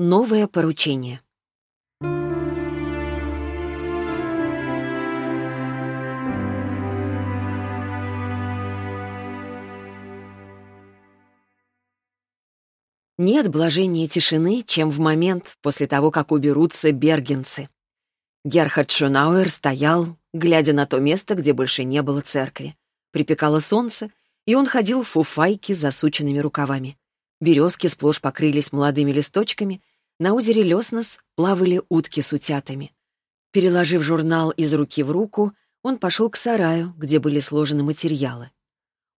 Новое поручение. Нет блажения тишины, чем в момент после того, как уберутся бергенцы. Герхард Шунауэр стоял, глядя на то место, где больше не было церкви. Припекало солнце, и он ходил в фуфайке с засученными рукавами. Березки сплошь покрылись молодыми листочками, на озере Леснос плавали утки с утятами. Переложив журнал из руки в руку, он пошел к сараю, где были сложены материалы.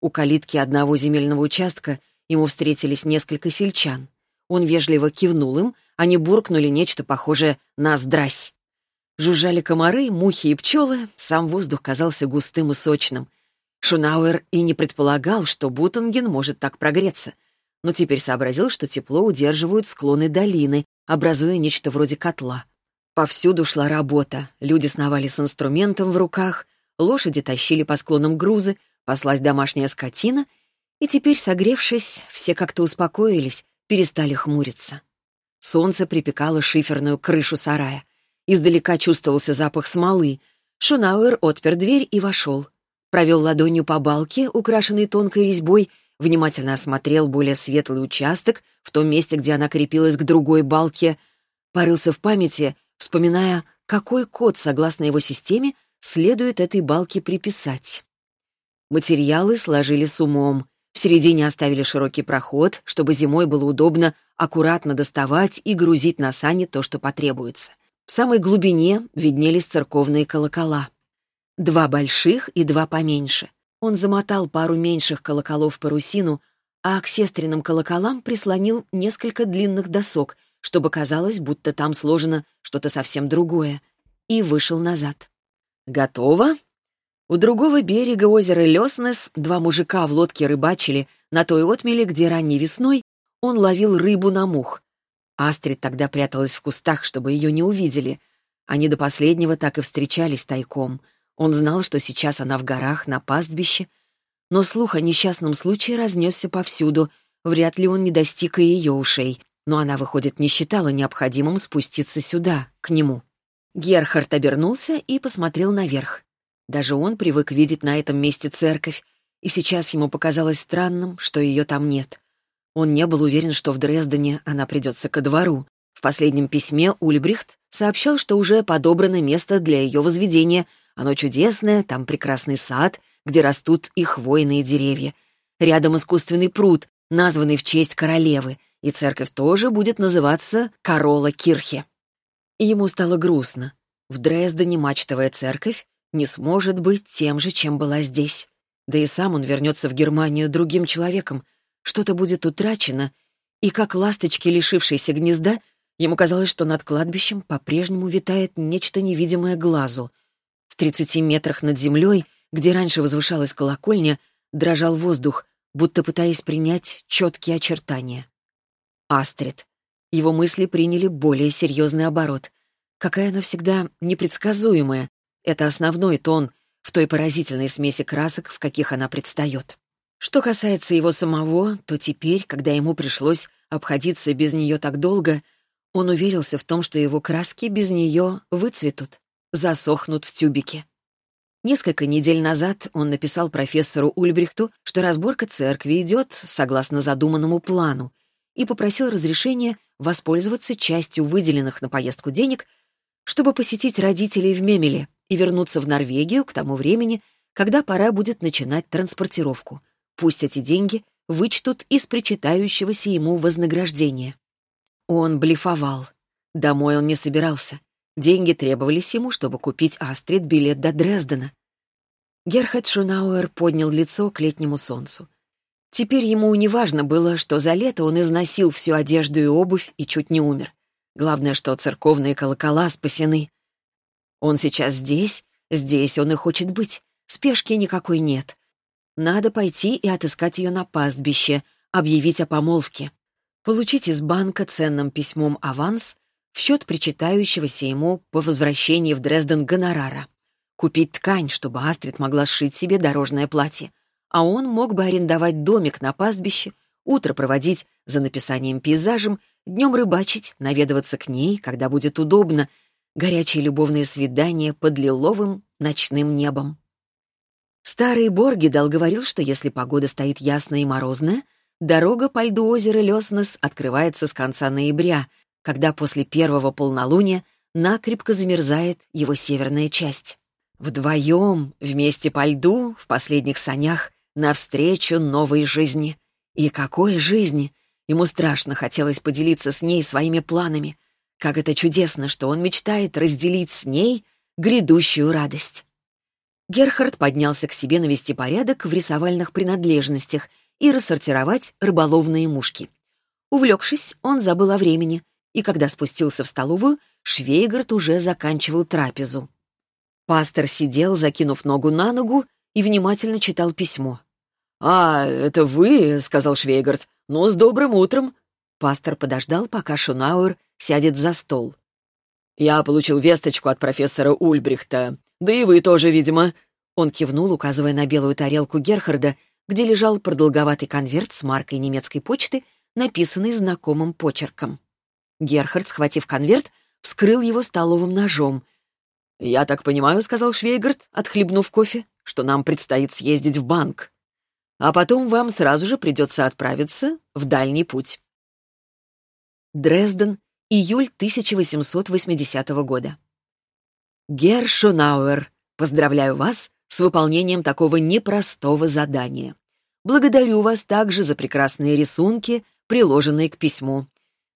У калитки одного земельного участка Ему встретились несколько сельчан. Он вежливо кивнул им, они буркнули нечто похожее на «здрась». Жужжали комары, мухи и пчелы, сам воздух казался густым и сочным. Шунауэр и не предполагал, что Бутанген может так прогреться, но теперь сообразил, что тепло удерживают склоны долины, образуя нечто вроде котла. Повсюду шла работа, люди сновали с инструментом в руках, лошади тащили по склонам грузы, паслась домашняя скотина — и теперь, согревшись, все как-то успокоились, перестали хмуриться. Солнце припекало шиферную крышу сарая. Издалека чувствовался запах смолы. Шунауэр отпер дверь и вошел. Провел ладонью по балке, украшенной тонкой резьбой, внимательно осмотрел более светлый участок в том месте, где она крепилась к другой балке, порылся в памяти, вспоминая, какой код, согласно его системе, следует этой балке приписать. Материалы сложили с умом. В середине оставили широкий проход, чтобы зимой было удобно аккуратно доставать и грузить на сани то, что потребуется. В самой глубине виднелись церковные колокола. Два больших и два поменьше. Он замотал пару меньших колоколов парусину, а к сестренным колоколам прислонил несколько длинных досок, чтобы казалось, будто там сложено что-то совсем другое, и вышел назад. «Готово?» У другого берега озера Леснес два мужика в лодке рыбачили на той отмеле, где ранней весной он ловил рыбу на мух. Астрид тогда пряталась в кустах, чтобы ее не увидели. Они до последнего так и встречались тайком. Он знал, что сейчас она в горах, на пастбище. Но слух о несчастном случае разнесся повсюду. Вряд ли он не достиг и ее ушей. Но она, выходит, не считала необходимым спуститься сюда, к нему. Герхард обернулся и посмотрел наверх. Даже он привык видеть на этом месте церковь, и сейчас ему показалось странным, что ее там нет. Он не был уверен, что в Дрездене она придется ко двору. В последнем письме Ульбрихт сообщал, что уже подобрано место для ее возведения. Оно чудесное, там прекрасный сад, где растут и хвойные деревья. Рядом искусственный пруд, названный в честь королевы, и церковь тоже будет называться Корола Кирхе. ему стало грустно. В Дрездене мачтовая церковь не сможет быть тем же, чем была здесь. Да и сам он вернется в Германию другим человеком. Что-то будет утрачено, и как ласточки, лишившиеся гнезда, ему казалось, что над кладбищем по-прежнему витает нечто невидимое глазу. В тридцати метрах над землей, где раньше возвышалась колокольня, дрожал воздух, будто пытаясь принять четкие очертания. Астрид. Его мысли приняли более серьезный оборот. Какая она всегда непредсказуемая, это основной тон в той поразительной смеси красок, в каких она предстает. Что касается его самого, то теперь, когда ему пришлось обходиться без нее так долго, он уверился в том, что его краски без нее выцветут, засохнут в тюбике. Несколько недель назад он написал профессору Ульбрихту, что разборка церкви идет согласно задуманному плану, и попросил разрешения воспользоваться частью выделенных на поездку денег, чтобы посетить родителей в Мемеле, и вернуться в Норвегию к тому времени, когда пора будет начинать транспортировку. Пусть эти деньги вычтут из причитающегося ему вознаграждения. Он блефовал. Домой он не собирался. Деньги требовались ему, чтобы купить Астрид билет до Дрездена. Герхард Шунауэр поднял лицо к летнему солнцу. Теперь ему не важно было, что за лето он износил всю одежду и обувь и чуть не умер. Главное, что церковные колокола спасены. Он сейчас здесь, здесь он и хочет быть. Спешки никакой нет. Надо пойти и отыскать ее на пастбище, объявить о помолвке. Получить из банка ценным письмом аванс в счет причитающегося ему по возвращении в Дрезден гонорара. Купить ткань, чтобы Астрид могла сшить себе дорожное платье. А он мог бы арендовать домик на пастбище, утро проводить за написанием пейзажем, днем рыбачить, наведываться к ней, когда будет удобно, горячие любовные свидания под лиловым ночным небом. Старый Боргидал говорил, что если погода стоит ясная и морозная, дорога по льду озера Леснес открывается с конца ноября, когда после первого полнолуния накрепко замерзает его северная часть. Вдвоем, вместе по льду, в последних санях, навстречу новой жизни. И какой жизни! Ему страшно хотелось поделиться с ней своими планами. Как это чудесно, что он мечтает разделить с ней грядущую радость. Герхард поднялся к себе навести порядок в рисовальных принадлежностях и рассортировать рыболовные мушки. Увлекшись, он забыл о времени, и когда спустился в столовую, Швейгард уже заканчивал трапезу. Пастор сидел, закинув ногу на ногу, и внимательно читал письмо. «А, это вы?» — сказал Швейгард. «Ну, с добрым утром!» Пастор подождал, пока Шунауэр сядет за стол. «Я получил весточку от профессора Ульбрихта. Да и вы тоже, видимо». Он кивнул, указывая на белую тарелку Герхарда, где лежал продолговатый конверт с маркой немецкой почты, написанный знакомым почерком. Герхард, схватив конверт, вскрыл его столовым ножом. «Я так понимаю», — сказал Швейгард, отхлебнув кофе, «что нам предстоит съездить в банк. А потом вам сразу же придется отправиться в дальний путь». Дрезден, июль 1880 года. Герр Шонауэр, поздравляю вас с выполнением такого непростого задания. Благодарю вас также за прекрасные рисунки, приложенные к письму.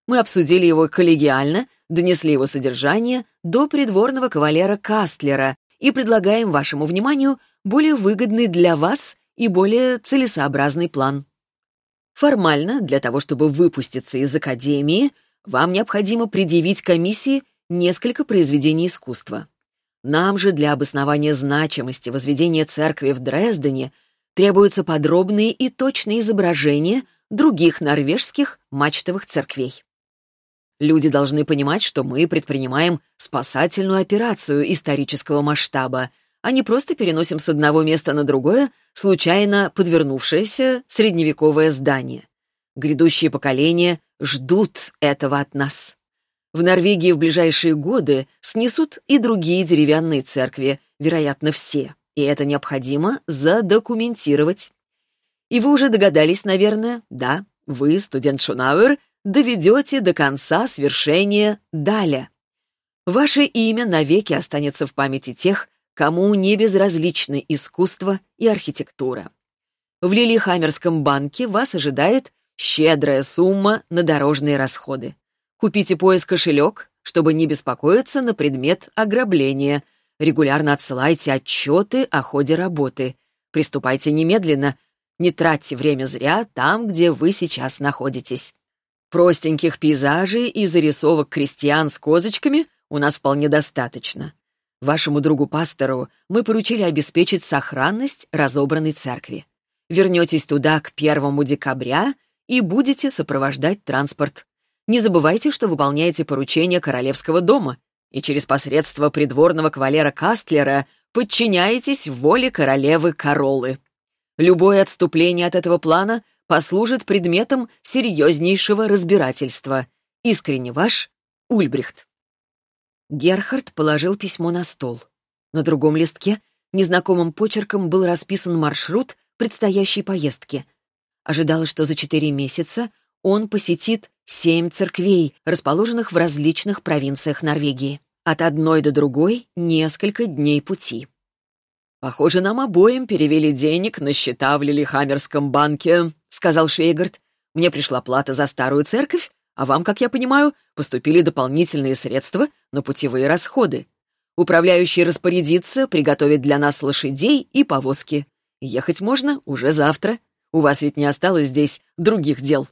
Мы обсудили его коллегиально, донесли его содержание до придворного кавалера Кастлера и предлагаем вашему вниманию более выгодный для вас и более целесообразный план. Формально, для того, чтобы выпуститься из академии, вам необходимо предъявить комиссии несколько произведений искусства. Нам же для обоснования значимости возведения церкви в Дрездене требуются подробные и точные изображения других норвежских мачтовых церквей. Люди должны понимать, что мы предпринимаем спасательную операцию исторического масштаба, а не просто переносим с одного места на другое случайно подвернувшееся средневековое здание. Грядущие поколения ждут этого от нас. В Норвегии в ближайшие годы снесут и другие деревянные церкви, вероятно, все, и это необходимо задокументировать. И вы уже догадались, наверное, да, вы, студент Шунауэр, доведете до конца свершения Даля. Ваше имя навеки останется в памяти тех, кому не безразличны искусство и архитектура. В Лилихаммерском банке вас ожидает щедрая сумма на дорожные расходы. Купите пояс-кошелек, чтобы не беспокоиться на предмет ограбления. Регулярно отсылайте отчеты о ходе работы. Приступайте немедленно. Не тратьте время зря там, где вы сейчас находитесь. Простеньких пейзажей и зарисовок крестьян с козочками у нас вполне достаточно. Вашему другу-пастору мы поручили обеспечить сохранность разобранной церкви. Вернетесь туда к первому декабря и будете сопровождать транспорт. Не забывайте, что выполняете поручение королевского дома и через посредство придворного кавалера Кастлера подчиняетесь воле королевы Королы. Любое отступление от этого плана послужит предметом серьезнейшего разбирательства. Искренне ваш, Ульбрихт. Герхард положил письмо на стол. На другом листке незнакомым почерком был расписан маршрут предстоящей поездки. Ожидалось, что за четыре месяца он посетит семь церквей, расположенных в различных провинциях Норвегии. От одной до другой несколько дней пути. «Похоже, нам обоим перевели денег на счета в Лилихаммерском банке», — сказал Швейгард. «Мне пришла плата за старую церковь, а вам, как я понимаю, поступили дополнительные средства на путевые расходы. Управляющий распорядится приготовить для нас лошадей и повозки. Ехать можно уже завтра. У вас ведь не осталось здесь других дел».